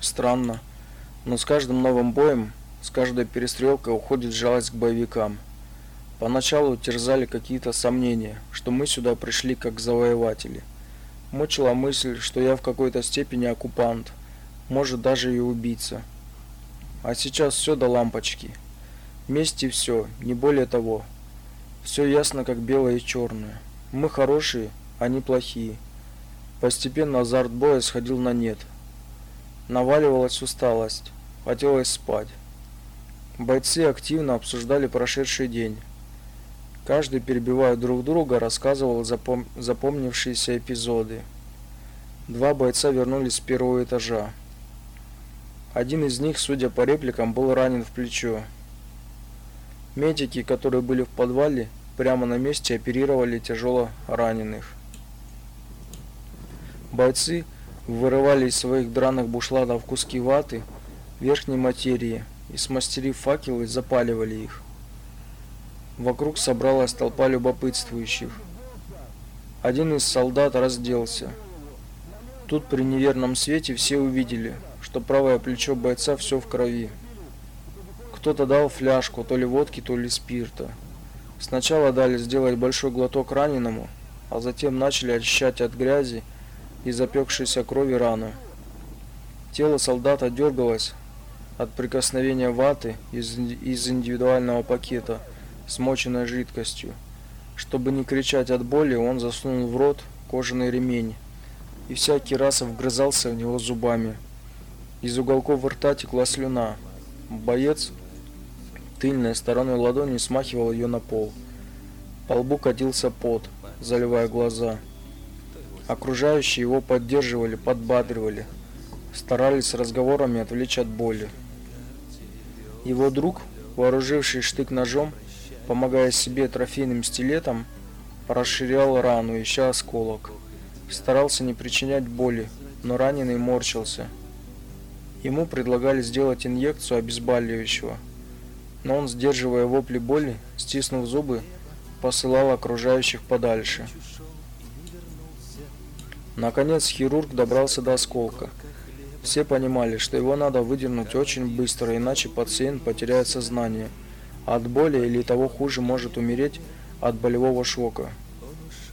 Странно, но с каждым новым боем, с каждой перестрелкой уходит жалость к боевикам. Поначалу терзали какие-то сомнения, что мы сюда пришли как завоеватели. Мучила мысль, что я в какой-то степени оккупант, может даже и убийца. А сейчас все до лампочки. Месть и все, не более того. Все ясно, как белое и черное. Мы хорошие, они плохие. Постепенно азарт боя сходил на нет. Наваливалась усталость, хотелось спать. Бойцы активно обсуждали прошедший день. Каждый, перебивая друг друга, рассказывал запом... запомнившиеся эпизоды. Два бойца вернулись с первого этажа. Один из них, судя по репликам, был ранен в плечо. Медики, которые были в подвале, прямо на месте оперировали тяжело раненых. Бойцы вырывали из своих драных бушлатов куски ваты, верхней материи и, смастерив факелы, запаливали их. Вокруг собралась толпа любопытствующих. Один из солдат разделся. Тут при неверном свете все увидели, что правое плечо бойца все в крови. Кто-то дал фляжку, то ли водки, то ли спирта. Сначала дали сделать большой глоток раненому, а затем начали очищать от грязи и запекшейся крови рану. Тело солдата дергалось от прикосновения ваты из, из индивидуального пакета – смоченной жидкостью. Чтобы не кричать от боли, он засунул в рот кожаный ремень и всякий раз вгрызался в него зубами. Из уголков рта текла слюна. Боец тыльной стороной ладони смахивал ее на пол. По лбу катился пот, заливая глаза. Окружающие его поддерживали, подбадривали, старались разговорами отвлечь от боли. Его друг, вооруживший штык-ножом, помогая себе трофейным стилетом, расширял рану, ища осколок. Старался не причинять боли, но раненый морщился. Ему предлагали сделать инъекцию обезболивающего, но он, сдерживая вопли боли, стиснув зубы, посылал окружающих подальше. Наконец хирург добрался до осколка. Все понимали, что его надо выдернуть очень быстро, иначе пациент потеряет сознание – от боли или того хуже может умереть от болевого шока.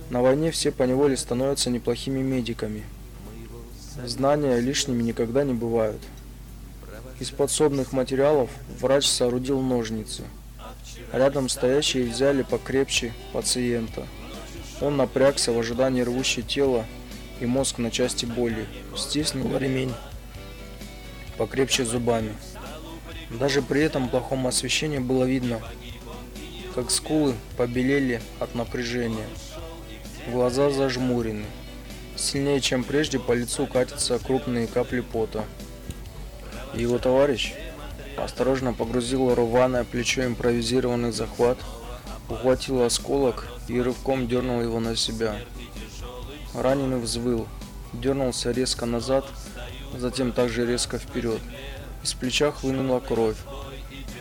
На войне все поневоле становятся неплохими медиками. Знания лишними никогда не бывают. Из подсобных материалов врач соорудил ножницы. Рядом стоящие взяли покрепче пациента. Он напрягся в ожидании рвущей тело и мозг на части боли. Стиснул ремень покрепче зубами. Даже при этом плохом освещении было видно, как скулы побелели от напряжения. Глаза зажмурены. Сильнее, чем прежде, по лицу катятся крупные капли пота. Его товарищ осторожно погрузил рваное плечо импровизированный захват, ухватил осколок и рывком дернул его на себя. Раненый взвыл, дернулся резко назад, затем также резко вперед. Из плеча хлынула кровь.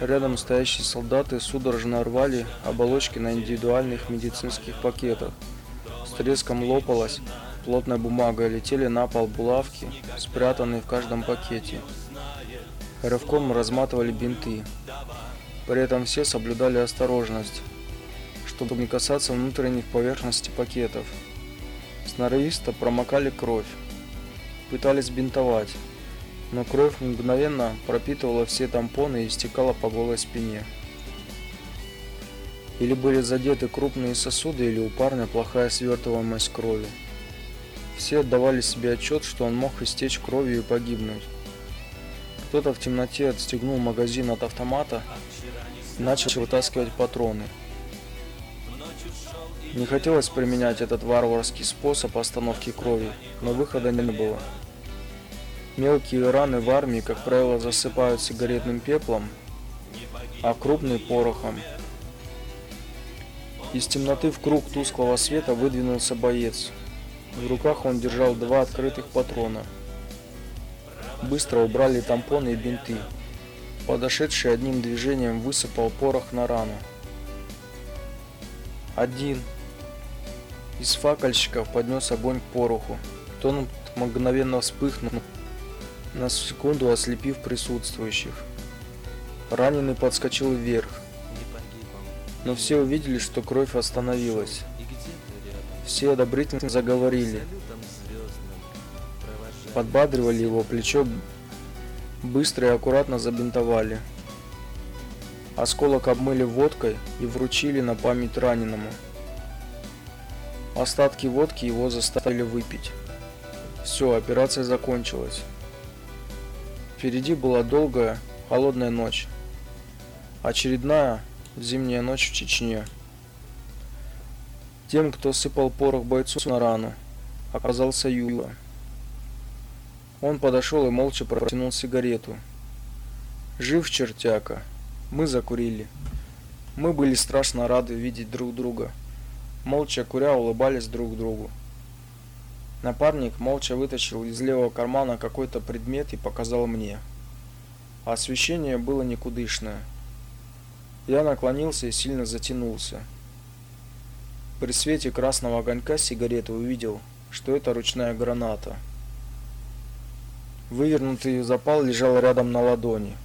Рядом стоящие солдаты судорожно рвали оболочки на индивидуальных медицинских пакетах. С треском лопалась плотная бумага, летели на пол булавки, спрятанные в каждом пакете. Рывком разматывали бинты. При этом все соблюдали осторожность, чтобы не касаться внутренних поверхностей пакетов. Сноровисто промокали кровь. Пытались бинтовать но кровь мгновенно пропитывала все тампоны и стекала по голой спине. Или были задеты крупные сосуды, или у парня плохая свертываемость крови. Все отдавали себе отчет, что он мог истечь кровью и погибнуть. Кто-то в темноте отстегнул магазин от автомата и начал вытаскивать патроны. Не хотелось применять этот варварский способ остановки крови, но выхода не было. Мелкие раны в армии, как правило, засыпают сигаретным пеплом, а крупный порохом. Из темноты в круг тусклого света выдвинулся боец. В руках он держал два открытых патрона. Быстро убрали тампоны и бинты. Подошедший одним движением высыпал порох на рану. Один из факельщиков поднес огонь к пороху. Тот мгновенно вспыхнул на секунду ослепив присутствующих. Раненый подскочил вверх, но все увидели, что кровь остановилась. Все одобрительно заговорили, подбадривали его, плечо быстро и аккуратно забинтовали. Осколок обмыли водкой и вручили на память раненому. Остатки водки его заставили выпить. Все, операция закончилась. Впереди была долгая, холодная ночь. Очередная зимняя ночь в Чечне. Тем, кто сыпал порох бойцу на рану, оказался Юла. Он подошел и молча протянул сигарету. Жив чертяка. Мы закурили. Мы были страшно рады видеть друг друга. Молча куря улыбались друг другу. Напарник молча вытащил из левого кармана какой-то предмет и показал мне. Освещение было никудышное. Я наклонился и сильно затянулся. При свете красного огонька сигареты увидел, что это ручная граната. Вывернутый запал лежал рядом на ладони.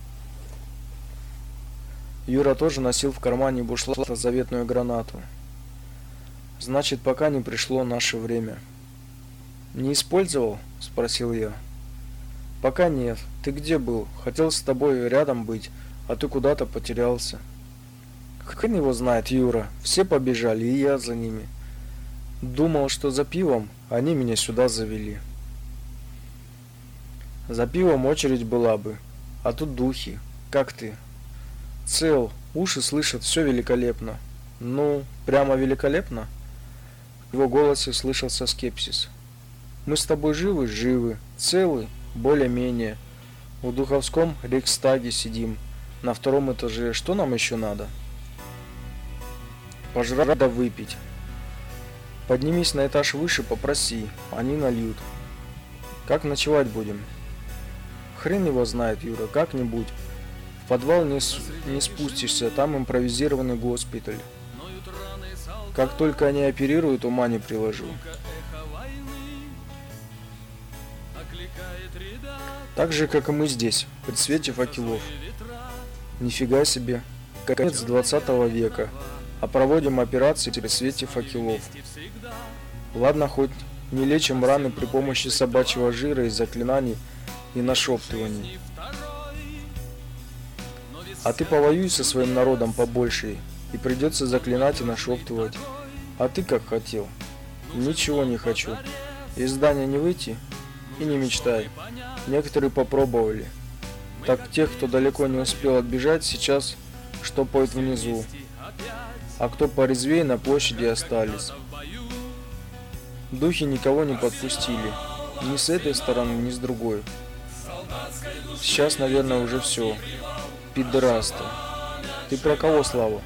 Юра тоже носил в кармане бушлата заветную гранату. Значит, пока не пришло наше время. Не использовал? спросил я. Пока нет. Ты где был? Хотел с тобой рядом быть, а ты куда-то потерялся. Хрен его знает, Юра. Все побежали, и я за ними. Думал, что за пивом они меня сюда завели. За пивом очередь была бы, а тут духи. Как ты? Цел, уши слышат, все великолепно. Ну, прямо великолепно? Его голосе слышался скепсис. Мы с тобой живы, живы, целы, более-менее. В Духовском Рейхстаге сидим, на втором этаже. Что нам еще надо? Пожрать да выпить. Поднимись на этаж выше, попроси, они нальют. Как ночевать будем? Хрен его знает, Юра, как-нибудь. В подвал не, не спустишься, там импровизированный госпиталь. Как только они оперируют, ума не приложу. Так же, как и мы здесь, при свете факелов. Нифига себе. Конец 20 века. А проводим операции при свете факелов. Ладно, хоть не лечим раны при помощи собачьего жира и заклинаний, и нашептываний. А ты повоюй со своим народом побольше, и придется заклинать и нашептывать. А ты как хотел? Ничего не хочу. Из здания не выйти и не мечтай. Некоторые попробовали. Так тех, кто далеко не успел отбежать, сейчас штопают внизу. А кто порезвее на площади остались. Духи никого не подпустили. Ни с этой стороны, ни с другой. Сейчас, наверное, уже все. Пидораста. Ты про кого, Слава?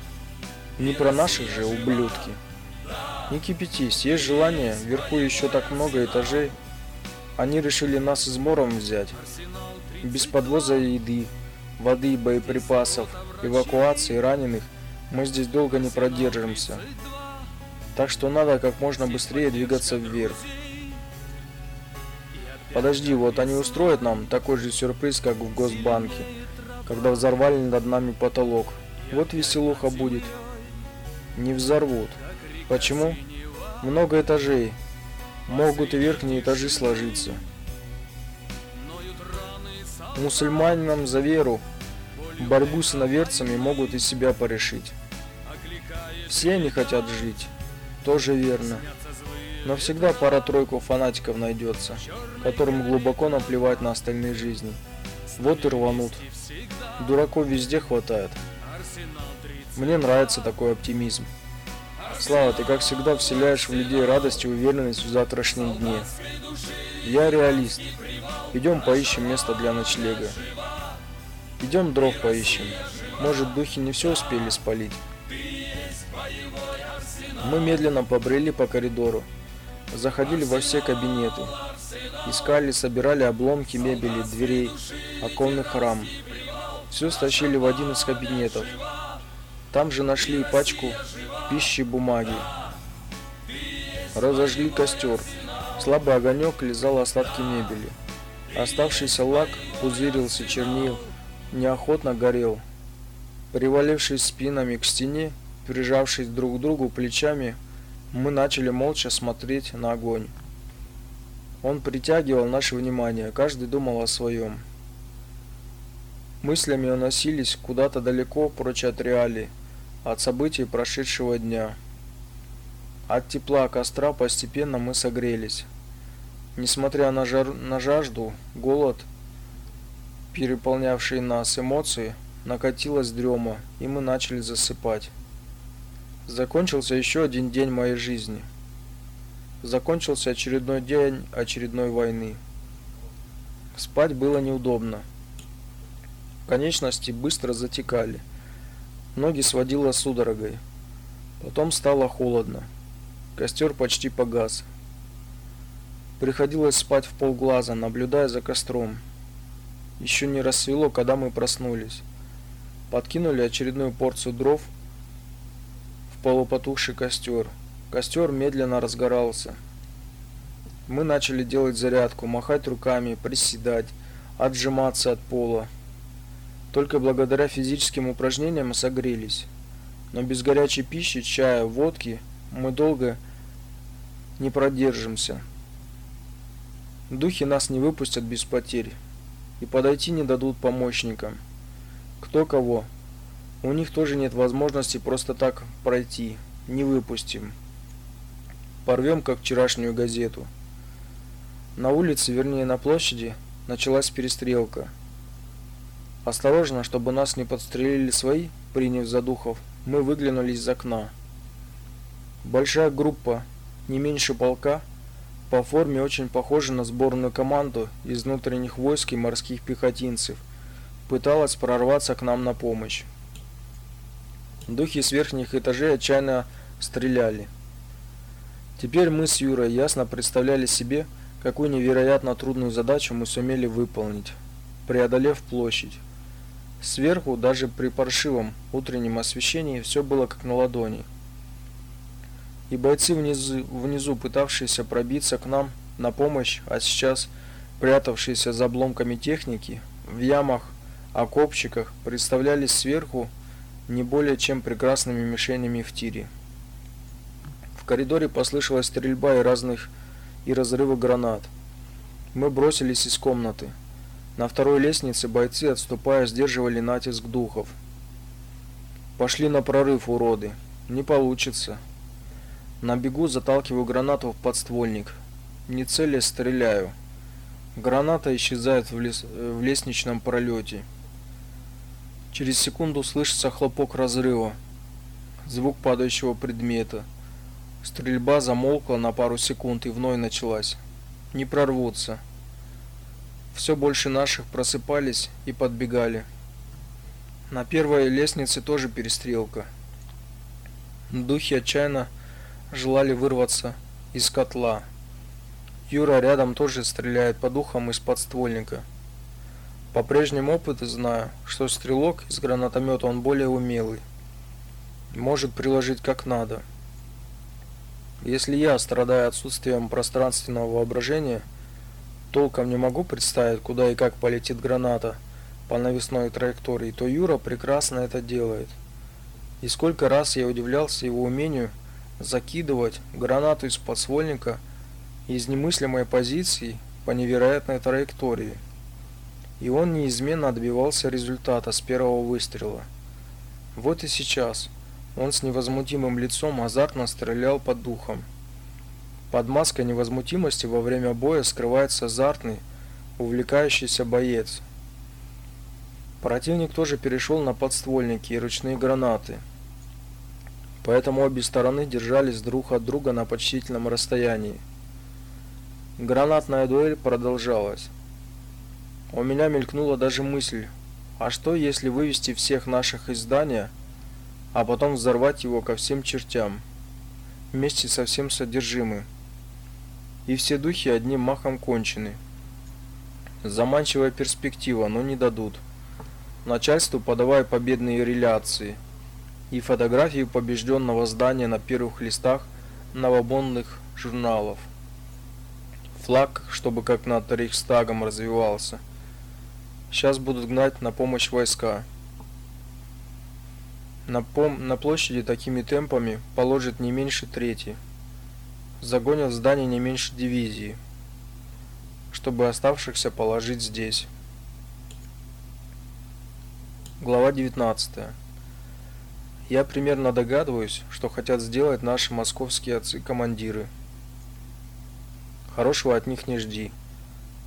Не про наших же, ублюдки. Не кипятись, есть желание, вверху еще так много этажей. Они решили нас измором взять. Без подвоза еды, воды, боеприпасов, эвакуации раненых мы здесь долго не продержимся. Так что надо как можно быстрее двигаться вверх. Подожди, вот они устроят нам такой же сюрприз, как в Госбанке, когда взорвали над нами потолок. Вот веселуха будет. Не взорвут. Почему? Много этажей. Могут и верхние этажи сложиться. Мусульманинам за веру борьбу с иноверцами могут из себя порешить. Все они хотят жить. Тоже верно. Но всегда пара-тройку фанатиков найдется, которым глубоко наплевать на остальные жизни. Вот и рванут. Дураков везде хватает. Мне нравится такой оптимизм. Слава, ты как всегда вселяешь в людей радость и уверенность в завтрашнем дне. Я реалист. Идем поищем место для ночлега. Идем дров поищем. Может, духи не все успели спалить. Мы медленно побрели по коридору, заходили во все кабинеты, искали, собирали обломки мебели, дверей, оконных рам. Все стащили в один из кабинетов. Там же нашли пачку пищи бумаги. Разожгли костер. Слабый огонек лизал остатки мебели. Оставшийся лак пузырился, чернил, неохотно горел. Привалившись спинами к стене, прижавшись друг к другу плечами, мы начали молча смотреть на огонь. Он притягивал наше внимание, каждый думал о своем. Мыслями уносились куда-то далеко, прочь от реалий, от событий прошедшего дня. От тепла костра постепенно мы согрелись. Несмотря на, жар... на жажду, голод, переполнявшие нас эмоции, накатилась дрема, и мы начали засыпать. Закончился еще один день моей жизни. Закончился очередной день очередной войны. Спать было неудобно. Конечности быстро затекали. Ноги сводило судорогой. Потом стало холодно. Костер почти погас. Приходилось спать в полглаза, наблюдая за костром. Еще не рассвело, когда мы проснулись подкинули очередную порцию дров в полупотухший костер. Костер медленно разгорался. Мы начали делать зарядку, махать руками, приседать, отжиматься от пола. Только благодаря физическим упражнениям согрелись. Но без горячей пищи, чая, водки мы долго не продержимся. Духи нас не выпустят без потерь и подойти не дадут помощникам. Кто кого? У них тоже нет возможности просто так пройти. Не выпустим. Порвем, как вчерашнюю газету. На улице, вернее на площади, началась перестрелка. Осторожно, чтобы нас не подстрелили свои, приняв за духов, мы выглянули из окна. Большая группа, не меньше полка, по форме очень похожа на сборную команду из внутренних войск и морских пехотинцев – пыталась прорваться к нам на помощь. Духи с верхних этажей отчаянно стреляли. Теперь мы с Юрой ясно представляли себе, какую невероятно трудную задачу мы сумели выполнить, преодолев площадь. Сверху, даже при паршивом утреннем освещении, все было как на ладони. И бойцы внизу, внизу пытавшиеся пробиться к нам на помощь, а сейчас прятавшиеся за обломками техники, в ямах окопчиках представлялись сверху не более чем прекрасными мишенями в тире. В коридоре послышалась стрельба и разных и разрывы гранат. Мы бросились из комнаты. На второй лестнице бойцы, отступая, сдерживали натиск духов. Пошли на прорыв, уроды. Не получится. На бегу заталкиваю гранату в подствольник. Не целясь, стреляю. Граната исчезает в, лес... в лестничном пролете. Через секунду слышится хлопок разрыва, звук падающего предмета. Стрельба замолкла на пару секунд и вновь началась. Не прорвутся. Все больше наших просыпались и подбегали. На первой лестнице тоже перестрелка. Духи отчаянно желали вырваться из котла. Юра рядом тоже стреляет по духам из подствольника. По прежнему опыту знаю, что стрелок из гранатомета он более умелый. Может приложить как надо. Если я страдаю отсутствием пространственного воображения, толком не могу представить, куда и как полетит граната по навесной траектории, то Юра прекрасно это делает. И сколько раз я удивлялся его умению закидывать гранату из подствольника из немыслимой позиции по невероятной траектории и он неизменно отбивался результата с первого выстрела. Вот и сейчас он с невозмутимым лицом азартно стрелял под духом. Под маской невозмутимости во время боя скрывается азартный, увлекающийся боец. Противник тоже перешел на подствольники и ручные гранаты. Поэтому обе стороны держались друг от друга на почтительном расстоянии. Гранатная дуэль продолжалась. У меня мелькнула даже мысль, а что если вывести всех наших из здания, а потом взорвать его ко всем чертям, вместе со всем содержимым. И все духи одним махом кончены. Заманчивая перспектива, но не дадут. Начальству подавая победные реляции и фотографии побежденного здания на первых листах новобонных журналов. Флаг, чтобы как над Рейхстагом развивался. Сейчас будут гнать на помощь войска. На, пом на площади такими темпами положит не меньше трети. Загонят в здание не меньше дивизии, чтобы оставшихся положить здесь. Глава 19. Я примерно догадываюсь, что хотят сделать наши московские отцы-командиры. Хорошего от них не жди.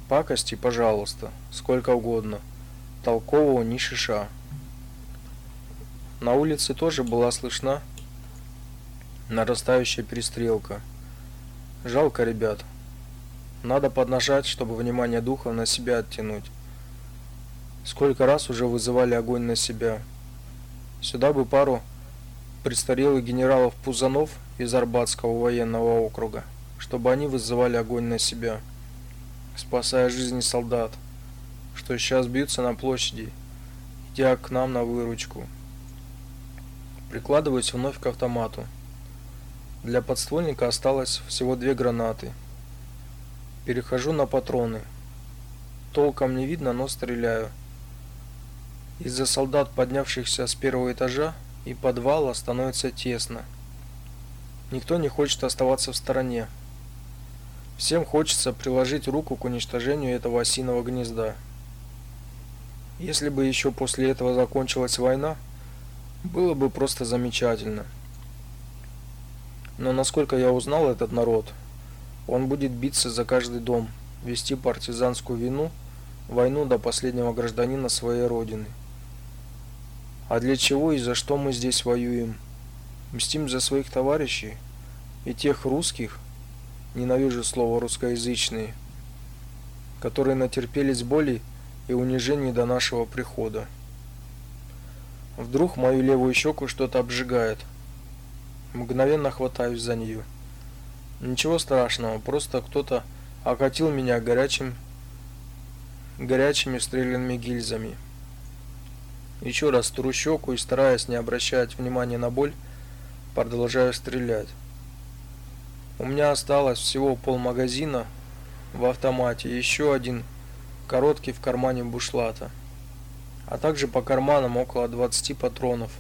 Пакости, пожалуйста, сколько угодно. Толкового ни шиша. На улице тоже была слышна нарастающая перестрелка. Жалко ребят. Надо поднажать, чтобы внимание духа на себя оттянуть. Сколько раз уже вызывали огонь на себя. Сюда бы пару престарелых генералов Пузанов из Арбатского военного округа, чтобы они вызывали огонь на себя, спасая жизни солдат, что сейчас бьются на площади, идя к нам на выручку. Прикладываюсь вновь к автомату. Для подствольника осталось всего две гранаты. Перехожу на патроны. Толком не видно, но стреляю. Из-за солдат, поднявшихся с первого этажа и подвала, становится тесно. Никто не хочет оставаться в стороне. Всем хочется приложить руку к уничтожению этого осиного гнезда. Если бы еще после этого закончилась война, было бы просто замечательно. Но насколько я узнал этот народ, он будет биться за каждый дом, вести партизанскую вину, войну до последнего гражданина своей родины. А для чего и за что мы здесь воюем? Мстим за своих товарищей и тех русских, ненавижу слово русскоязычные, которые натерпелись боли и унижений до нашего прихода. Вдруг мою левую щеку что-то обжигает. Мгновенно хватаюсь за нее. Ничего страшного, просто кто-то окатил меня горячим горячими стрелянными гильзами. Еще раз тру щеку и, стараясь не обращать внимания на боль, продолжаю стрелять. У меня осталось всего полмагазина в автомате, еще один короткий в кармане бушлата, а также по карманам около 20 патронов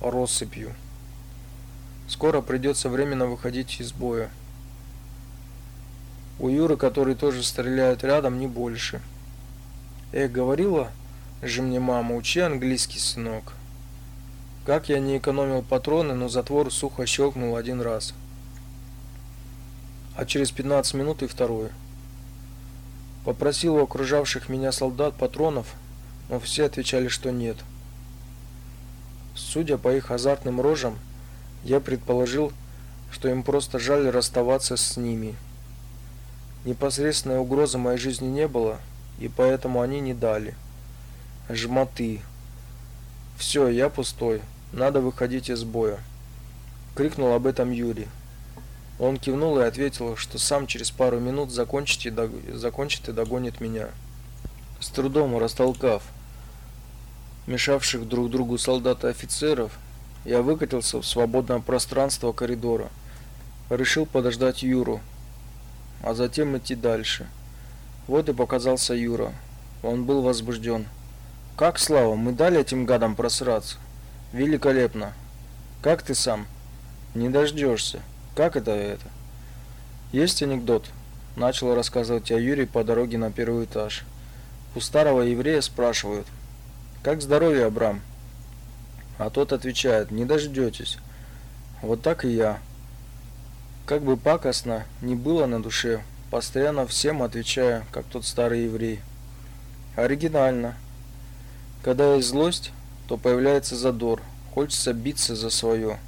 россыпью. Скоро придется временно выходить из боя. У Юры, который тоже стреляет рядом, не больше. Эх, говорила же мне мама, учи английский, сынок. Как я не экономил патроны, но затвор сухо щелкнул один раз. А через 15 минут и второй. Попросил у окружавших меня солдат патронов, но все отвечали, что нет. Судя по их азартным рожам, я предположил, что им просто жаль расставаться с ними. Непосредственной угрозы моей жизни не было, и поэтому они не дали жмоты. Все, я пустой. Надо выходить из боя. Крикнул об этом Юрий. Он кивнул и ответил, что сам через пару минут закончит и, дог... закончит и догонит меня. С трудом растолкав мешавших друг другу солдат и офицеров, я выкатился в свободное пространство коридора. Решил подождать Юру, а затем идти дальше. Вот и показался Юра. Он был возбужден. Как, Слава, мы дали этим гадам просраться? Великолепно. Как ты сам? Не дождешься. Как это это? Есть анекдот. Начал рассказывать о Юрий по дороге на первый этаж. У старого еврея спрашивают: "Как здоровье, Абрам?" А тот отвечает: "Не дождетесь". Вот так и я. Как бы пакостно ни было на душе, постоянно всем отвечаю, как тот старый еврей. Оригинально. Когда есть злость, то появляется задор, хочется биться за свое.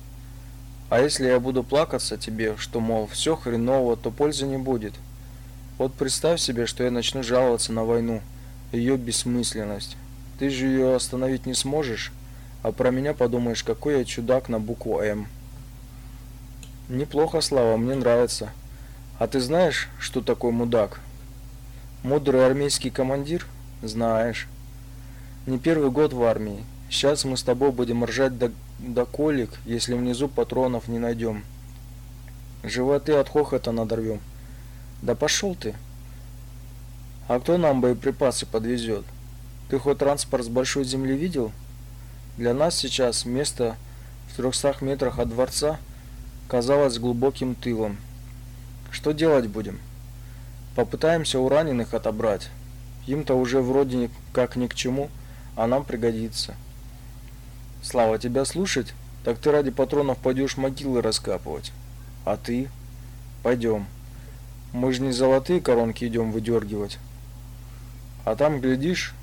А если я буду плакаться тебе, что, мол, все хреново, то пользы не будет. Вот представь себе, что я начну жаловаться на войну, ее бессмысленность. Ты же ее остановить не сможешь, а про меня подумаешь, какой я чудак на букву «М». Неплохо, Слава, мне нравится. А ты знаешь, что такое мудак? Мудрый армейский командир? Знаешь. Не первый год в армии. Сейчас мы с тобой будем ржать до, до колик, если внизу патронов не найдем. Животы от хохота надорвем. Да пошел ты. А кто нам боеприпасы подвезет? Ты хоть транспорт с большой земли видел? Для нас сейчас место в 300 метрах от дворца казалось глубоким тылом. Что делать будем? Попытаемся у раненых отобрать. Им-то уже вроде как ни к чему, а нам пригодится. Слава, тебя слушать? Так ты ради патронов пойдешь могилы раскапывать. А ты? Пойдем. Мы же не золотые коронки идем выдергивать. А там, глядишь,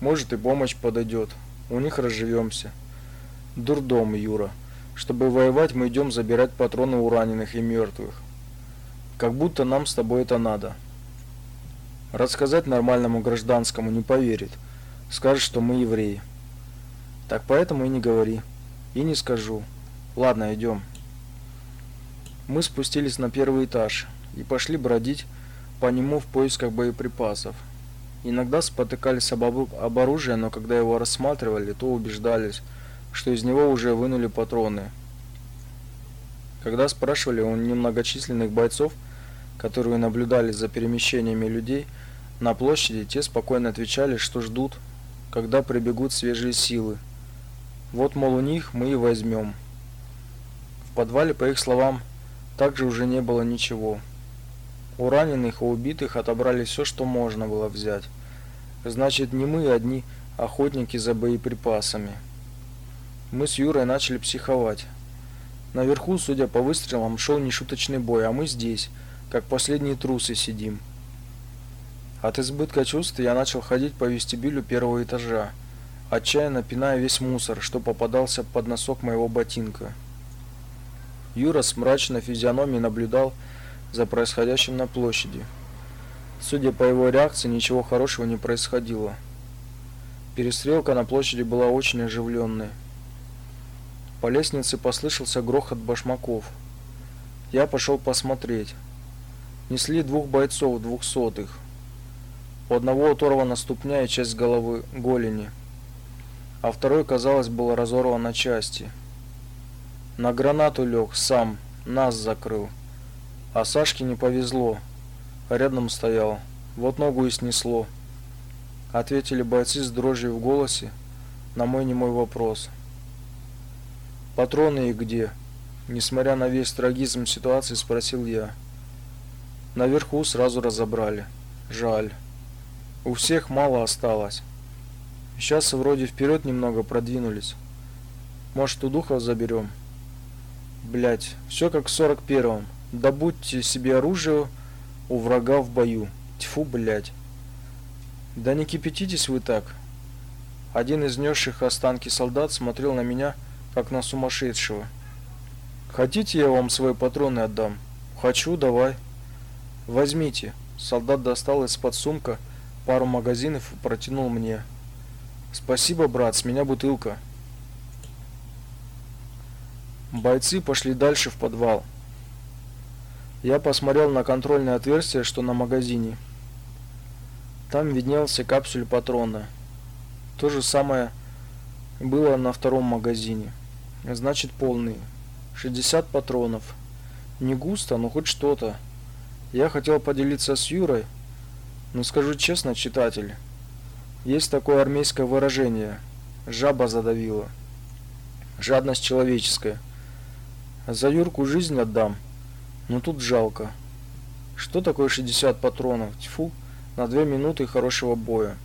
может и помощь подойдет. У них разживемся. Дурдом, Юра. Чтобы воевать, мы идем забирать патроны у раненых и мертвых. Как будто нам с тобой это надо. Рассказать нормальному гражданскому не поверит. Скажет, что мы евреи. Так поэтому и не говори. И не скажу. Ладно, идем. Мы спустились на первый этаж и пошли бродить по нему в поисках боеприпасов. Иногда спотыкались об, об оружие, но когда его рассматривали, то убеждались, что из него уже вынули патроны. Когда спрашивали у немногочисленных бойцов, которые наблюдали за перемещениями людей на площади, те спокойно отвечали, что ждут, когда прибегут свежие силы. Вот, мол, у них мы и возьмем. В подвале, по их словам, также уже не было ничего. У раненых и убитых отобрали все, что можно было взять. Значит, не мы одни охотники за боеприпасами. Мы с Юрой начали психовать. Наверху, судя по выстрелам, шел нешуточный бой, а мы здесь, как последние трусы, сидим. От избытка чувств я начал ходить по вестибюлю первого этажа, отчаянно пиная весь мусор, что попадался под носок моего ботинка. Юра с мрачной физиономией наблюдал за происходящим на площади. Судя по его реакции, ничего хорошего не происходило. Перестрелка на площади была очень оживленной. По лестнице послышался грохот башмаков. Я пошел посмотреть. Несли двух бойцов двухсотых. У одного оторвана ступня и часть головы голени, а второй, казалось, был разорван на части. На гранату лег сам, нас закрыл. А Сашке не повезло. Рядом стоял. Вот ногу и снесло. Ответили бойцы с дрожью в голосе на мой немой вопрос. Патроны и где? Несмотря на весь трагизм ситуации, спросил я. Наверху сразу разобрали. Жаль. У всех мало осталось. Сейчас вроде вперед немного продвинулись. Может, у духов заберем? Блять, все как в сорок первом. Добудьте себе оружие у врага в бою. Тьфу, блядь. Да не кипятитесь вы так. Один из несших останки солдат смотрел на меня, как на сумасшедшего. Хотите, я вам свои патроны отдам? Хочу, давай. Возьмите. Солдат достал из-под сумка пару магазинов и протянул мне. Спасибо, брат, с меня бутылка. Бойцы пошли дальше в подвал. Я посмотрел на контрольное отверстие, что на магазине. Там виднелся капсуль патрона. То же самое было на втором магазине. Значит, полный. 60 патронов. Не густо, но хоть что-то. Я хотел поделиться с Юрой, но скажу честно, читатель, есть такое армейское выражение: жаба задавила. Жадность человеческая. За Юрку жизнь отдам. Но ну, тут жалко. Что такое 60 патронов? Тьфу, на 2 минуты хорошего боя.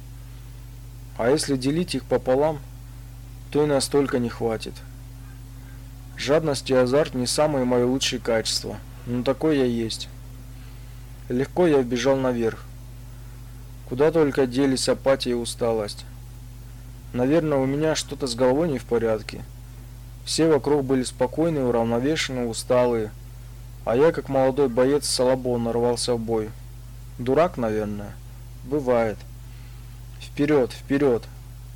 А если делить их пополам, то и настолько не хватит. Жадность и азарт не самые мои лучшие качества, но такой я есть. Легко я вбежал наверх. Куда только делись апатия и усталость. Наверное, у меня что-то с головой не в порядке. Все вокруг были спокойные, уравновешенные, усталые. А я, как молодой боец Салабон, нарвался в бой. Дурак, наверное. Бывает. Вперед, вперед.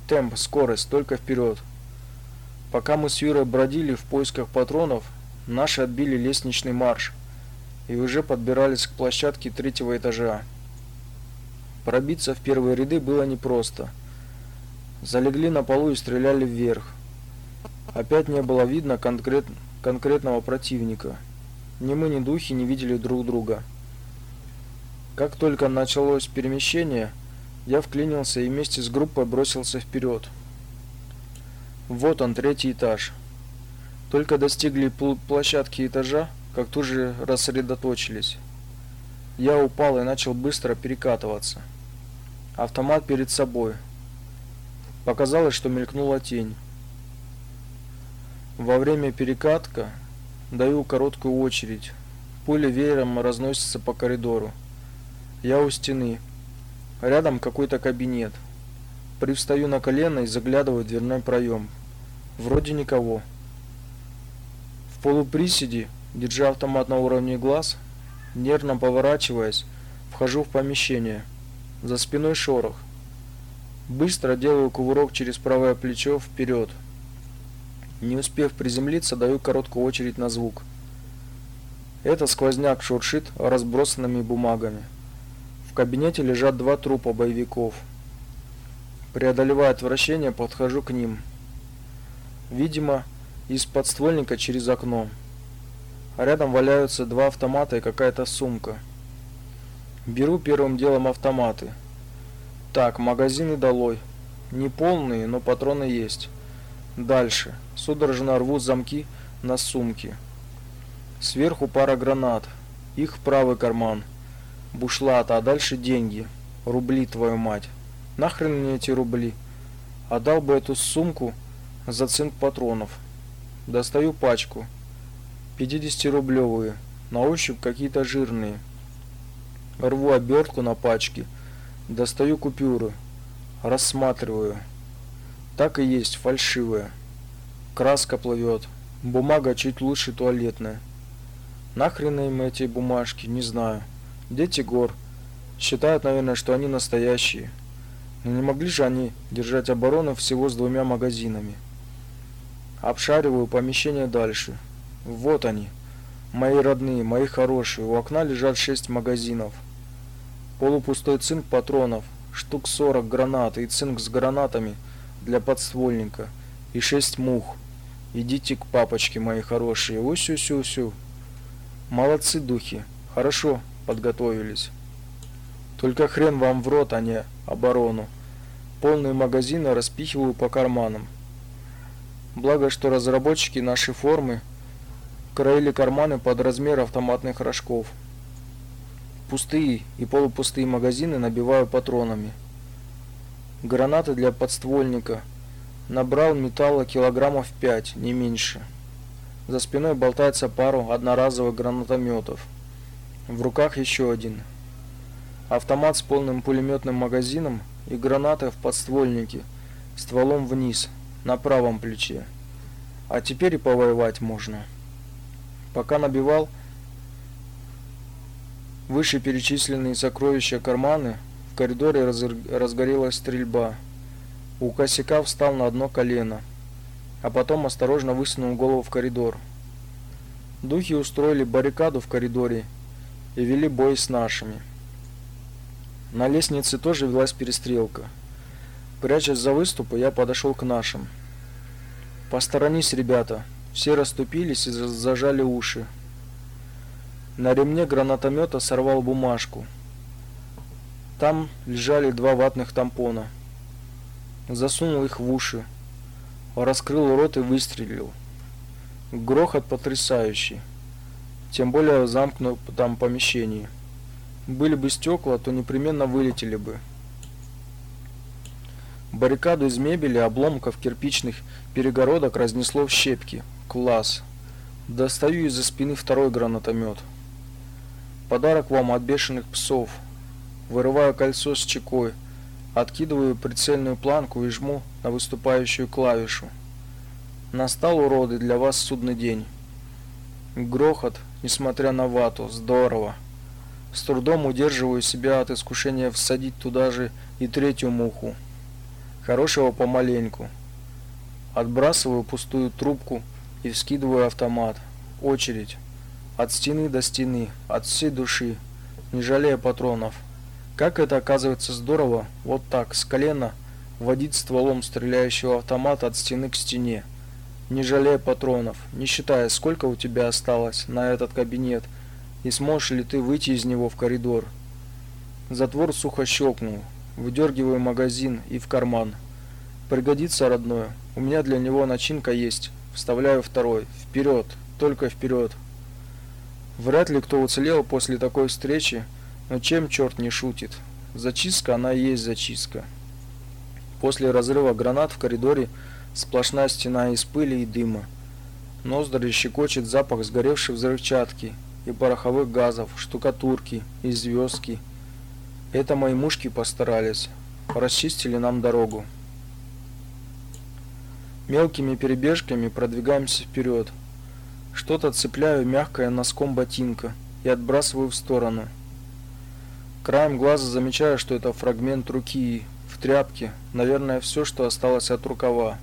Темп, скорость, только вперед. Пока мы с Юрой бродили в поисках патронов, наши отбили лестничный марш и уже подбирались к площадке третьего этажа. Пробиться в первые ряды было непросто. Залегли на полу и стреляли вверх. Опять не было видно конкрет... конкретного противника. Ни мы, ни духи не видели друг друга. Как только началось перемещение, я вклинился и вместе с группой бросился вперед. Вот он, третий этаж. Только достигли площадки этажа, как тут же рассредоточились. Я упал и начал быстро перекатываться. Автомат перед собой. Показалось, что мелькнула тень. Во время перекатка даю короткую очередь. Пули веером разносятся по коридору. Я у стены. Рядом какой-то кабинет. Привстаю на колено и заглядываю в дверной проем. Вроде никого. В полуприседе, держа автомат на уровне глаз, нервно поворачиваясь, вхожу в помещение. За спиной шорох. Быстро делаю кувырок через правое плечо вперед. Не успев приземлиться, даю короткую очередь на звук. Это сквозняк шуршит разбросанными бумагами. В кабинете лежат два трупа боевиков. Преодолевая отвращение, подхожу к ним. Видимо, из подствольника через окно. А рядом валяются два автомата и какая-то сумка. Беру первым делом автоматы. Так, магазины долой. Не полные, но патроны есть. Дальше. Судорожно рву замки на сумке. Сверху пара гранат. Их правый карман. Бушлата, а дальше деньги. Рубли, твою мать. Нахрен мне эти рубли? Отдал бы эту сумку за цинк патронов. Достаю пачку. 50-рублевые. На ощупь какие-то жирные. Рву обертку на пачке. Достаю купюры. Рассматриваю. Так и есть, фальшивая. Краска плывет. Бумага чуть лучше туалетная. Нахрен им эти бумажки, не знаю. Дети гор. Считают, наверное, что они настоящие. Но не могли же они держать оборону всего с двумя магазинами. Обшариваю помещение дальше. Вот они. Мои родные, мои хорошие. У окна лежат шесть магазинов. Полупустой цинк патронов, штук 40 гранат и цинк с гранатами для подствольника и шесть мух. Идите к папочке, мои хорошие. Усю-сю-сю. Молодцы, духи. Хорошо подготовились. Только хрен вам в рот, а не оборону. Полные магазины распихиваю по карманам. Благо, что разработчики нашей формы краили карманы под размер автоматных рожков. Пустые и полупустые магазины набиваю патронами. Гранаты для подствольника. Набрал металла килограммов 5, не меньше. За спиной болтается пару одноразовых гранатометов. В руках еще один. Автомат с полным пулеметным магазином и гранаты в подствольнике, стволом вниз – на правом плече. А теперь и повоевать можно. Пока набивал вышеперечисленные сокровища карманы, коридоре разгорелась стрельба. У косяка встал на одно колено, а потом осторожно высунул голову в коридор. Духи устроили баррикаду в коридоре и вели бой с нашими. На лестнице тоже велась перестрелка. Прячась за выступы, я подошел к нашим. Посторонись, ребята. Все расступились и зажали уши. На ремне гранатомета сорвал бумажку. Там лежали два ватных тампона. Засунул их в уши. Раскрыл рот и выстрелил. Грохот потрясающий. Тем более в замкнутом помещении. Были бы стекла, то непременно вылетели бы. Баррикаду из мебели, обломков кирпичных перегородок разнесло в щепки. Класс. Достаю из-за спины второй гранатомет. Подарок вам от бешеных псов. Вырываю кольцо с чекой, откидываю прицельную планку и жму на выступающую клавишу. Настал, уроды, для вас судный день. Грохот, несмотря на вату, здорово. С трудом удерживаю себя от искушения всадить туда же и третью муху. Хорошего помаленьку. Отбрасываю пустую трубку и вскидываю автомат. Очередь. От стены до стены, от всей души, не жалея патронов. Как это оказывается здорово, вот так, с колена, водить стволом стреляющего автомата от стены к стене, не жалея патронов, не считая, сколько у тебя осталось на этот кабинет, и сможешь ли ты выйти из него в коридор. Затвор сухо щелкнул. Выдергиваю магазин и в карман. Пригодится родное. У меня для него начинка есть. Вставляю второй. Вперед, только вперед. Вряд ли кто уцелел после такой встречи, но чем черт не шутит. Зачистка она и есть зачистка. После разрыва гранат в коридоре сплошная стена из пыли и дыма. Ноздри щекочет запах сгоревшей взрывчатки и пороховых газов, штукатурки и звездки. Это мои мушки постарались. Расчистили нам дорогу. Мелкими перебежками продвигаемся вперед. Что-то цепляю мягкое носком ботинка и отбрасываю в сторону. Краем глаза замечаю, что это фрагмент руки в тряпке, наверное, все, что осталось от рукава.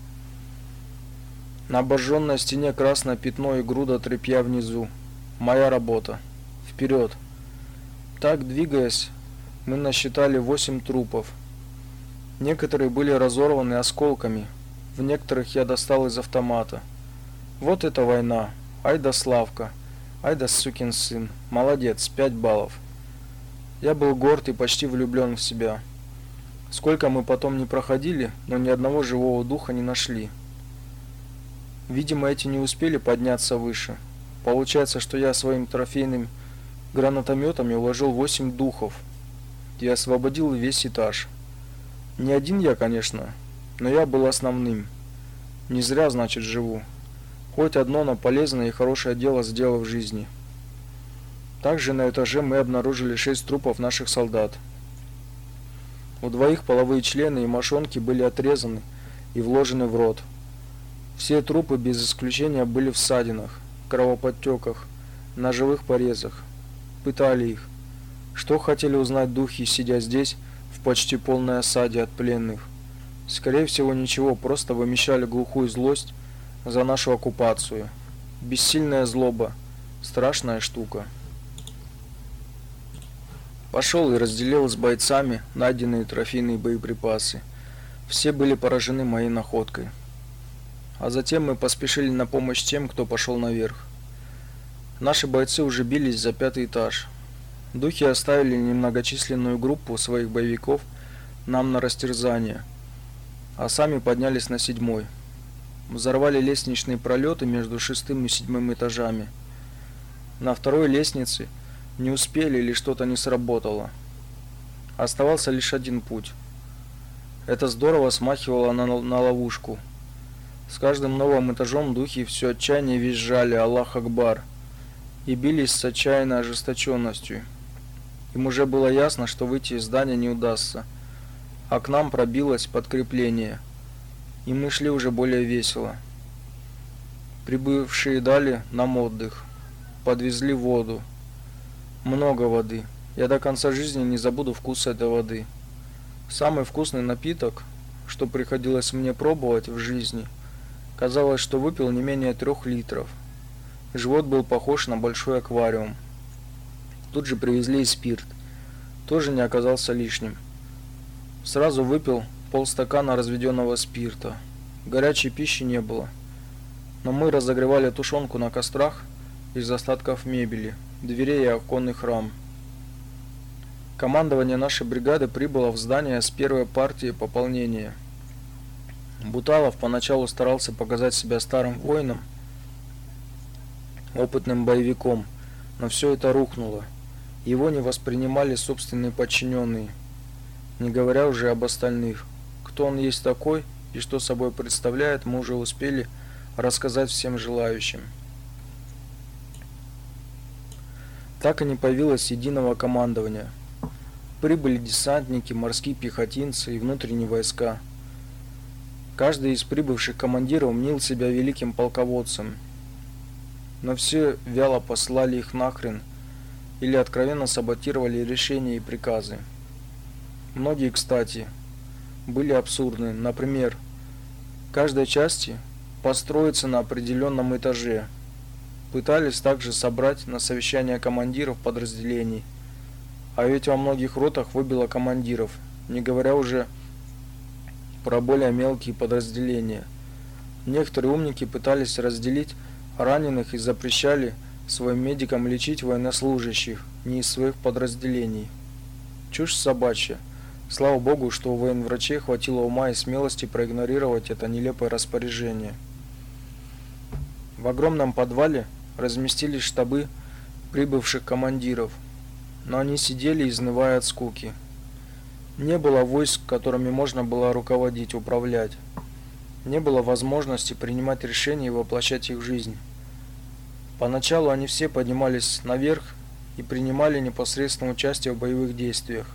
На обожженной стене красное пятно и груда тряпья внизу. Моя работа. Вперед. Так, двигаясь, мы насчитали восемь трупов. Некоторые были разорваны осколками, в некоторых я достал из автомата. Вот это война. Ай да Славка. Ай да сукин сын. Молодец, пять баллов. Я был горд и почти влюблен в себя. Сколько мы потом не проходили, но ни одного живого духа не нашли. Видимо, эти не успели подняться выше. Получается, что я своим трофейным гранатометами уложил восемь духов и освободил весь этаж. Не один я, конечно, но я был основным. Не зря, значит, живу. Хоть одно, но полезное и хорошее дело сделал в жизни. Также на этаже мы обнаружили шесть трупов наших солдат. У двоих половые члены и мошонки были отрезаны и вложены в рот. Все трупы без исключения были в ссадинах, кровоподтеках, ножевых порезах. Пытали их. Что хотели узнать духи, сидя здесь в почти полной осаде от пленных? Скорее всего, ничего, просто вымещали глухую злость за нашу оккупацию. Бессильная злоба. Страшная штука. Пошел и разделил с бойцами найденные трофейные боеприпасы. Все были поражены моей находкой. А затем мы поспешили на помощь тем, кто пошел наверх. Наши бойцы уже бились за пятый этаж. Духи оставили немногочисленную группу своих боевиков нам на растерзание – а сами поднялись на седьмой. Взорвали лестничные пролеты между шестым и седьмым этажами. На второй лестнице не успели или что-то не сработало. Оставался лишь один путь. Это здорово смахивало на, на ловушку. С каждым новым этажом духи все отчаяннее визжали «Аллах Акбар» и бились с отчаянной ожесточенностью. Им уже было ясно, что выйти из здания не удастся – а к нам пробилось подкрепление, и мы шли уже более весело. Прибывшие дали нам отдых, подвезли воду, много воды. Я до конца жизни не забуду вкус этой воды. Самый вкусный напиток, что приходилось мне пробовать в жизни, казалось, что выпил не менее трех литров. Живот был похож на большой аквариум. Тут же привезли и спирт. Тоже не оказался лишним. Сразу выпил полстакана разведенного спирта. Горячей пищи не было. Но мы разогревали тушенку на кострах из остатков мебели, дверей и оконных рам. Командование нашей бригады прибыло в здание с первой партией пополнения. Буталов поначалу старался показать себя старым воином, опытным боевиком, но все это рухнуло. Его не воспринимали собственные подчиненные – не говоря уже об остальных. Кто он есть такой и что собой представляет, мы уже успели рассказать всем желающим. Так и не появилось единого командования. Прибыли десантники, морские пехотинцы и внутренние войска. Каждый из прибывших командиров мнил себя великим полководцем. Но все вяло послали их нахрен или откровенно саботировали решения и приказы. Многие, кстати, были абсурдны. Например, каждой части построиться на определенном этаже. Пытались также собрать на совещание командиров подразделений. А ведь во многих ротах выбило командиров, не говоря уже про более мелкие подразделения. Некоторые умники пытались разделить раненых и запрещали своим медикам лечить военнослужащих не из своих подразделений. Чушь собачья. Слава богу, что у военврачей хватило ума и смелости проигнорировать это нелепое распоряжение. В огромном подвале разместились штабы прибывших командиров, но они сидели, изнывая от скуки. Не было войск, которыми можно было руководить, управлять. Не было возможности принимать решения и воплощать их в жизнь. Поначалу они все поднимались наверх и принимали непосредственное участие в боевых действиях.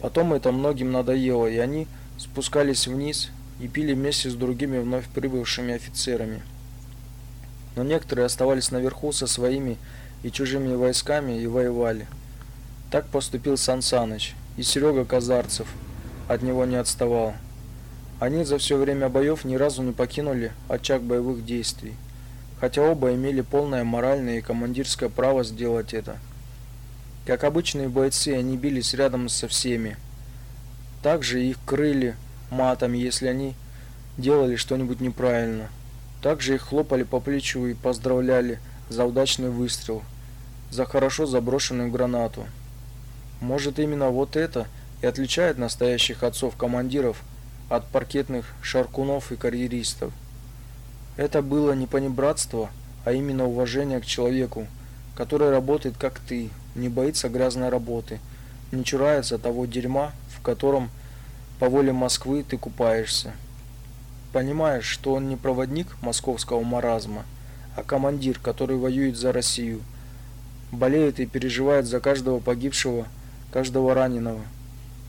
Потом это многим надоело, и они спускались вниз и пили вместе с другими вновь прибывшими офицерами. Но некоторые оставались наверху со своими и чужими войсками и воевали. Так поступил Сан Саныч, и Серега Казарцев от него не отставал. Они за все время боев ни разу не покинули очаг боевых действий, хотя оба имели полное моральное и командирское право сделать это. Как обычные бойцы, они бились рядом со всеми. Также их крыли матами, если они делали что-нибудь неправильно. Также их хлопали по плечу и поздравляли за удачный выстрел, за хорошо заброшенную гранату. Может, именно вот это и отличает настоящих отцов-командиров от паркетных шаркунов и карьеристов. Это было не понебратство, а именно уважение к человеку, который работает как ты, не боится грязной работы, не чурается того дерьма, в котором по воле Москвы ты купаешься. Понимаешь, что он не проводник московского маразма, а командир, который воюет за Россию, болеет и переживает за каждого погибшего каждого раненого.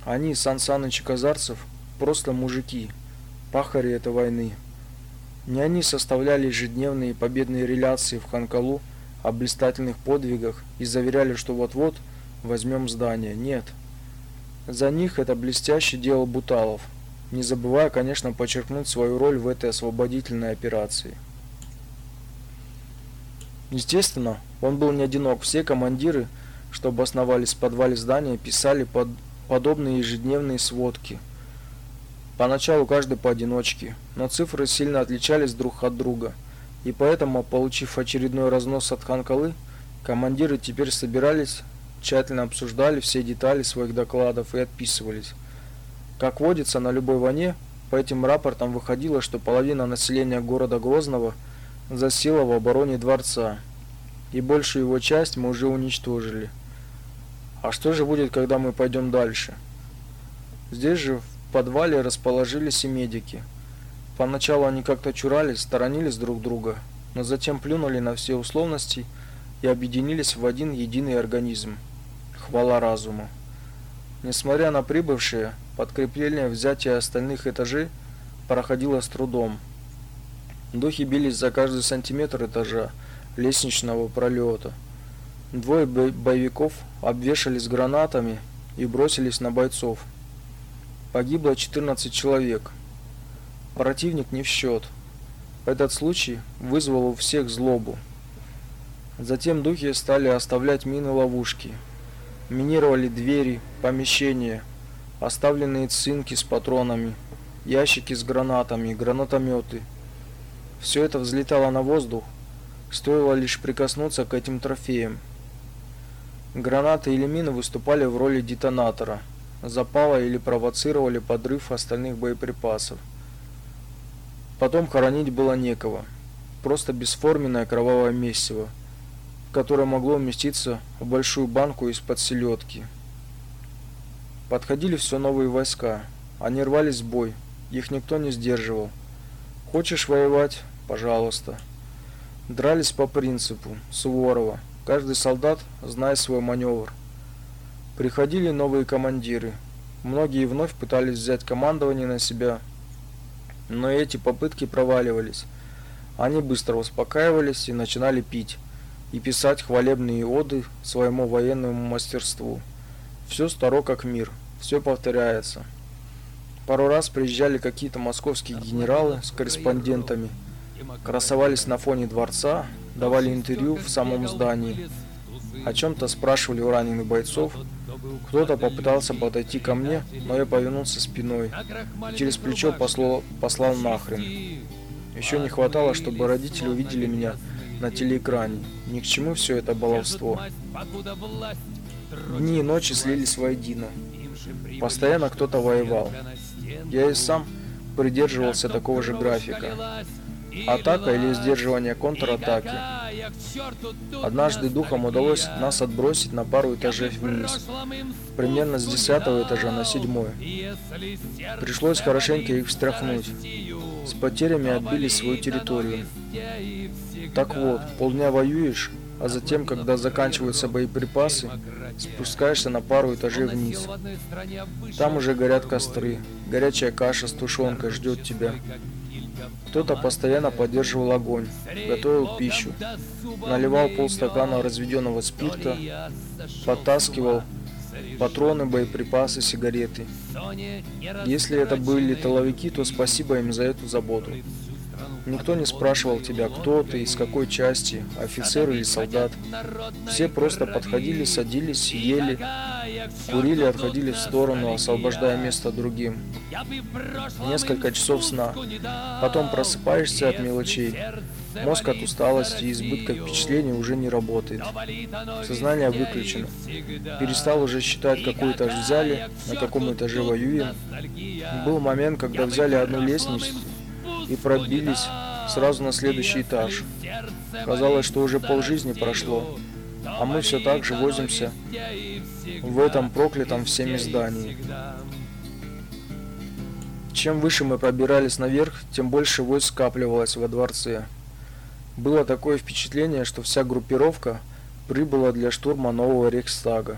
Они, Сан Саныч и Казарцев, просто мужики, пахари этой войны. Не они составляли ежедневные победные реляции в Ханкалу о блистательных подвигах и заверяли, что вот-вот возьмем здание. Нет. За них это блестяще делал Буталов, не забывая, конечно, подчеркнуть свою роль в этой освободительной операции. Естественно, он был не одинок. Все командиры – что обосновались в подвале здания, писали под подобные ежедневные сводки. Поначалу каждый поодиночке, но цифры сильно отличались друг от друга, и поэтому, получив очередной разнос от Ханкалы, командиры теперь собирались, тщательно обсуждали все детали своих докладов и отписывались. Как водится на любой войне, по этим рапортам выходило, что половина населения города Грозного засела в обороне дворца, и большую его часть мы уже уничтожили. А что же будет, когда мы пойдем дальше? Здесь же в подвале расположились и медики. Поначалу они как-то чурались, сторонились друг друга, но затем плюнули на все условности и объединились в один единый организм. Хвала разуму. Несмотря на прибывшие, подкрепление взятия остальных этажей проходило с трудом. Духи бились за каждый сантиметр этажа лестничного пролета. Двое боевиков обвешались гранатами и бросились на бойцов. Погибло 14 человек. Противник не в счет. Этот случай вызвал у всех злобу. Затем духи стали оставлять мины-ловушки. Минировали двери, помещения, оставленные цинки с патронами, ящики с гранатами, гранатометы. Все это взлетало на воздух, стоило лишь прикоснуться к этим трофеям. Гранаты или мины выступали в роли детонатора, запала или провоцировали подрыв остальных боеприпасов. Потом хоронить было некого. Просто бесформенное кровавое месиво, которое могло уместиться в большую банку из-под селедки. Подходили все новые войска. Они рвались в бой. Их никто не сдерживал. Хочешь воевать? Пожалуйста. Дрались по принципу Суворова – Каждый солдат знает свой маневр. Приходили новые командиры. Многие вновь пытались взять командование на себя, но эти попытки проваливались. Они быстро успокаивались и начинали пить и писать хвалебные оды своему военному мастерству. Все старо как мир, все повторяется. Пару раз приезжали какие-то московские генералы с корреспондентами, красовались на фоне дворца, давали интервью в самом здании. О чем-то спрашивали у раненых бойцов. Кто-то попытался подойти ко мне, но я повернулся спиной и через плечо послал, послал нахрен. Еще не хватало, чтобы родители увидели меня на телеэкране. Ни к чему все это баловство. Дни и ночи слились воедино. Постоянно кто-то воевал. Я и сам придерживался такого же графика. Атака или сдерживание контратаки. Однажды духом удалось нас отбросить на пару этажей вниз, примерно с десятого этажа на седьмой. Пришлось хорошенько их встряхнуть. С потерями отбили свою территорию. Так вот, полдня воюешь, а затем, когда заканчиваются боеприпасы, спускаешься на пару этажей вниз. Там уже горят костры, горячая каша с тушенкой ждет тебя. Кто-то постоянно поддерживал огонь, готовил пищу, наливал полстакана разведенного спирта, подтаскивал патроны, боеприпасы, сигареты. Если это были тыловики, то спасибо им за эту заботу. Никто не спрашивал тебя, кто ты, из какой части, офицер или солдат. Все просто подходили, садились, ели, курили, отходили в сторону, освобождая место другим. Несколько часов сна. Потом просыпаешься от мелочей. Мозг от усталости и избытка впечатлений уже не работает. Сознание выключено. Перестал уже считать, какой этаж взяли, на каком этаже воюем. Был момент, когда взяли одну лестницу, и пробились сразу на следующий этаж. Казалось, что уже полжизни прошло, а мы все так же возимся в этом проклятом всеми здании. Чем выше мы пробирались наверх, тем больше войск скапливалось во дворце. Было такое впечатление, что вся группировка прибыла для штурма нового Рейхстага.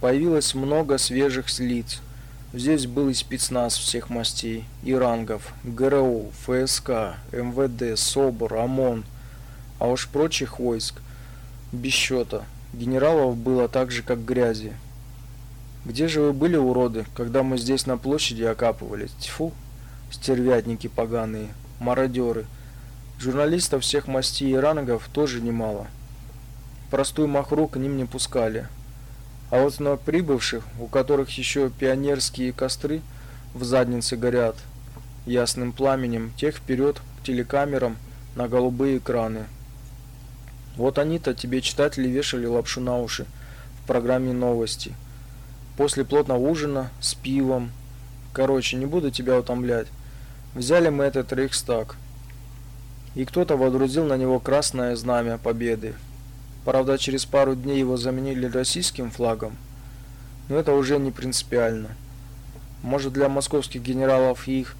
Появилось много свежих лиц – Здесь был и спецназ всех мастей и рангов, ГРУ, ФСК, МВД, СОБР, ОМОН, а уж прочих войск без счета. Генералов было так же, как грязи. Где же вы были, уроды, когда мы здесь на площади окапывались? Тьфу, стервятники поганые, мародеры. Журналистов всех мастей и рангов тоже немало. Простую махру к ним не пускали. А вот на прибывших, у которых еще пионерские костры в заднице горят ясным пламенем, тех вперед к телекамерам на голубые экраны. Вот они-то тебе читатели вешали лапшу на уши в программе новости. После плотного ужина с пивом. Короче, не буду тебя утомлять. Взяли мы этот Рейхстаг. И кто-то водрузил на него красное знамя победы. Правда, через пару дней его заменили российским флагом, но это уже не принципиально. Может, для московских генералов и их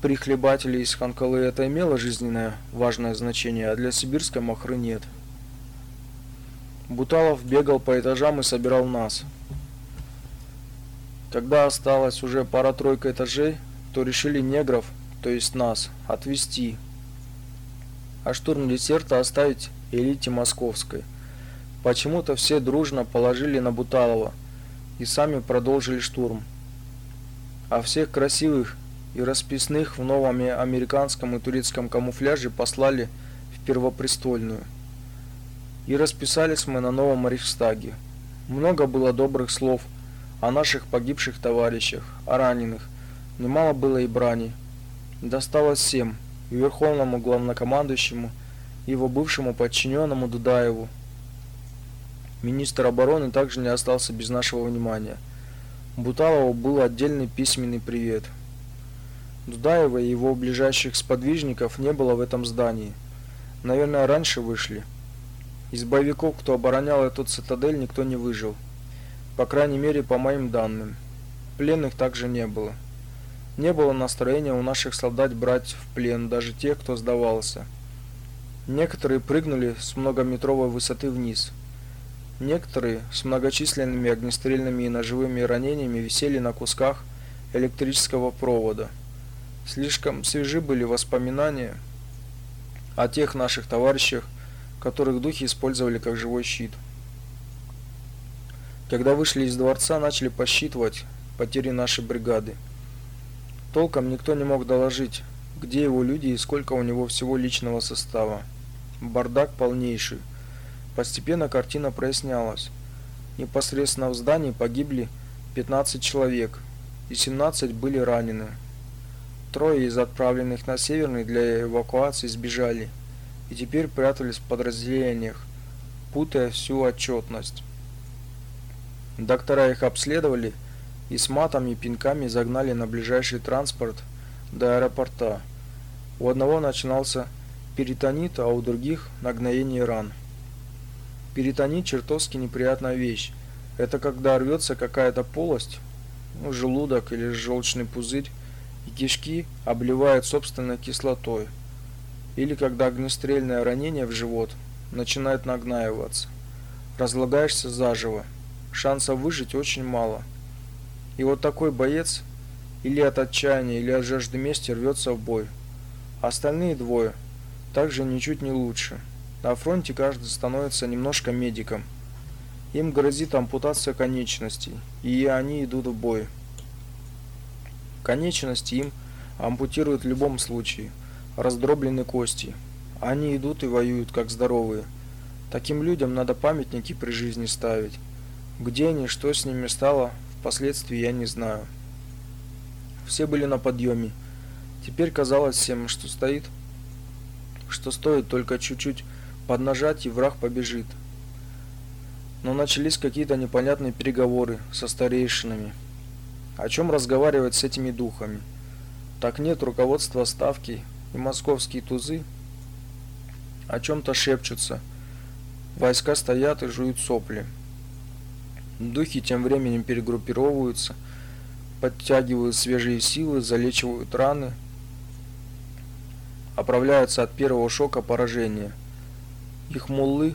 прихлебателей из Ханкалы это имело жизненное важное значение, а для сибирской махры нет. Буталов бегал по этажам и собирал нас. Когда осталось уже пара-тройка этажей, то решили негров, то есть нас, отвезти, а штурм десерта оставить элите московской. Почему-то все дружно положили на Буталова и сами продолжили штурм. А всех красивых и расписных в новом американском и турецком камуфляже послали в Первопрестольную. И расписались мы на новом Рейхстаге. Много было добрых слов о наших погибших товарищах, о раненых. Немало было и брани. Досталось всем, и верховному главнокомандующему, и его бывшему подчиненному Дудаеву, Министр обороны также не остался без нашего внимания. Буталову был отдельный письменный привет. Дудаева и его ближайших сподвижников не было в этом здании. Наверное, раньше вышли. Из боевиков, кто оборонял эту цитадель, никто не выжил. По крайней мере, по моим данным. Пленных также не было. Не было настроения у наших солдат брать в плен даже тех, кто сдавался. Некоторые прыгнули с многометровой высоты вниз – Некоторые с многочисленными огнестрельными и ножевыми ранениями висели на кусках электрического провода. Слишком свежи были воспоминания о тех наших товарищах, которых духи использовали как живой щит. Когда вышли из дворца, начали посчитывать потери нашей бригады. Толком никто не мог доложить, где его люди и сколько у него всего личного состава. Бардак полнейший. Постепенно картина прояснялась. Непосредственно в здании погибли 15 человек, и 17 были ранены. Трое из отправленных на Северный для эвакуации сбежали и теперь прятались в подразделениях, путая всю отчетность. Доктора их обследовали и с матами и пинками загнали на ближайший транспорт до аэропорта. У одного начинался перитонит, а у других нагноение ран. Перитонит чертовски неприятная вещь. Это когда рвется какая-то полость, ну, желудок или желчный пузырь, и кишки обливают собственной кислотой. Или когда огнестрельное ранение в живот начинает нагнаиваться. Разлагаешься заживо. Шансов выжить очень мало. И вот такой боец или от отчаяния, или от жажды мести рвется в бой. Остальные двое также ничуть не лучше. На фронте каждый становится немножко медиком. Им грозит ампутация конечностей, и они идут в бой. Конечности им ампутируют в любом случае, раздроблены кости. Они идут и воюют как здоровые. Таким людям надо памятники при жизни ставить. Где они, что с ними стало, впоследствии я не знаю. Все были на подъеме. Теперь казалось всем, что стоит, что стоит только чуть-чуть поднажать, и враг побежит. Но начались какие-то непонятные переговоры со старейшинами. О чем разговаривать с этими духами? Так нет руководства ставки, и московские тузы о чем-то шепчутся. Войска стоят и жуют сопли. Духи тем временем перегруппировываются, подтягивают свежие силы, залечивают раны, оправляются от первого шока поражения. Их муллы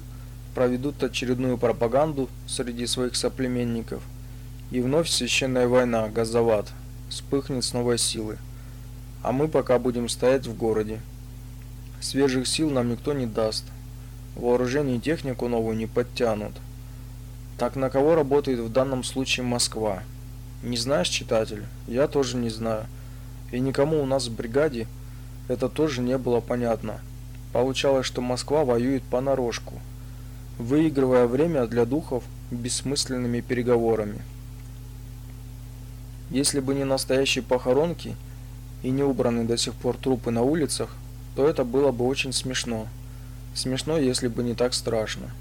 проведут очередную пропаганду среди своих соплеменников, и вновь священная война, газоват, вспыхнет с новой силы. А мы пока будем стоять в городе. Свежих сил нам никто не даст. Вооружение и технику новую не подтянут. Так на кого работает в данном случае Москва? Не знаешь, читатель? Я тоже не знаю. И никому у нас в бригаде это тоже не было понятно. Получалось, что Москва воюет понарошку, выигрывая время для духов бессмысленными переговорами. Если бы не настоящие похоронки и не убраны до сих пор трупы на улицах, то это было бы очень смешно. Смешно, если бы не так страшно.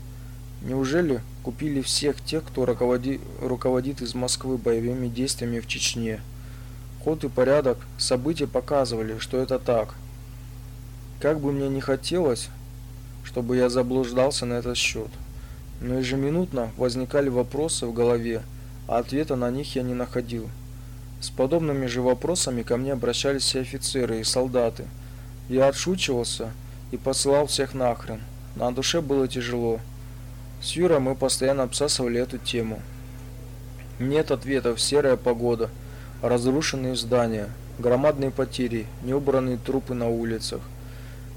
Неужели купили всех тех, кто руководи, руководит из Москвы боевыми действиями в Чечне? Ход и порядок событий показывали, что это так. Как бы мне не хотелось, чтобы я заблуждался на этот счет, но ежеминутно возникали вопросы в голове, а ответа на них я не находил. С подобными же вопросами ко мне обращались и офицеры, и солдаты. Я отшучивался и посылал всех нахрен. На душе было тяжело. С Юрой мы постоянно обсасывали эту тему. Нет ответов, серая погода, разрушенные здания, громадные потери, неубранные трупы на улицах,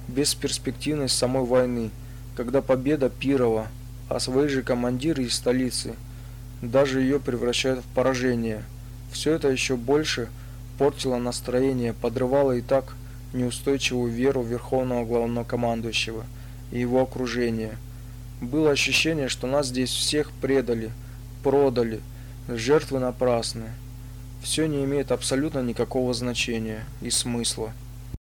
бесперспективность самой войны, когда победа Пирова, а свои же командиры из столицы даже ее превращают в поражение. Все это еще больше портило настроение, подрывало и так неустойчивую веру верховного главнокомандующего и его окружения – было ощущение, что нас здесь всех предали, продали, жертвы напрасны. Все не имеет абсолютно никакого значения и смысла.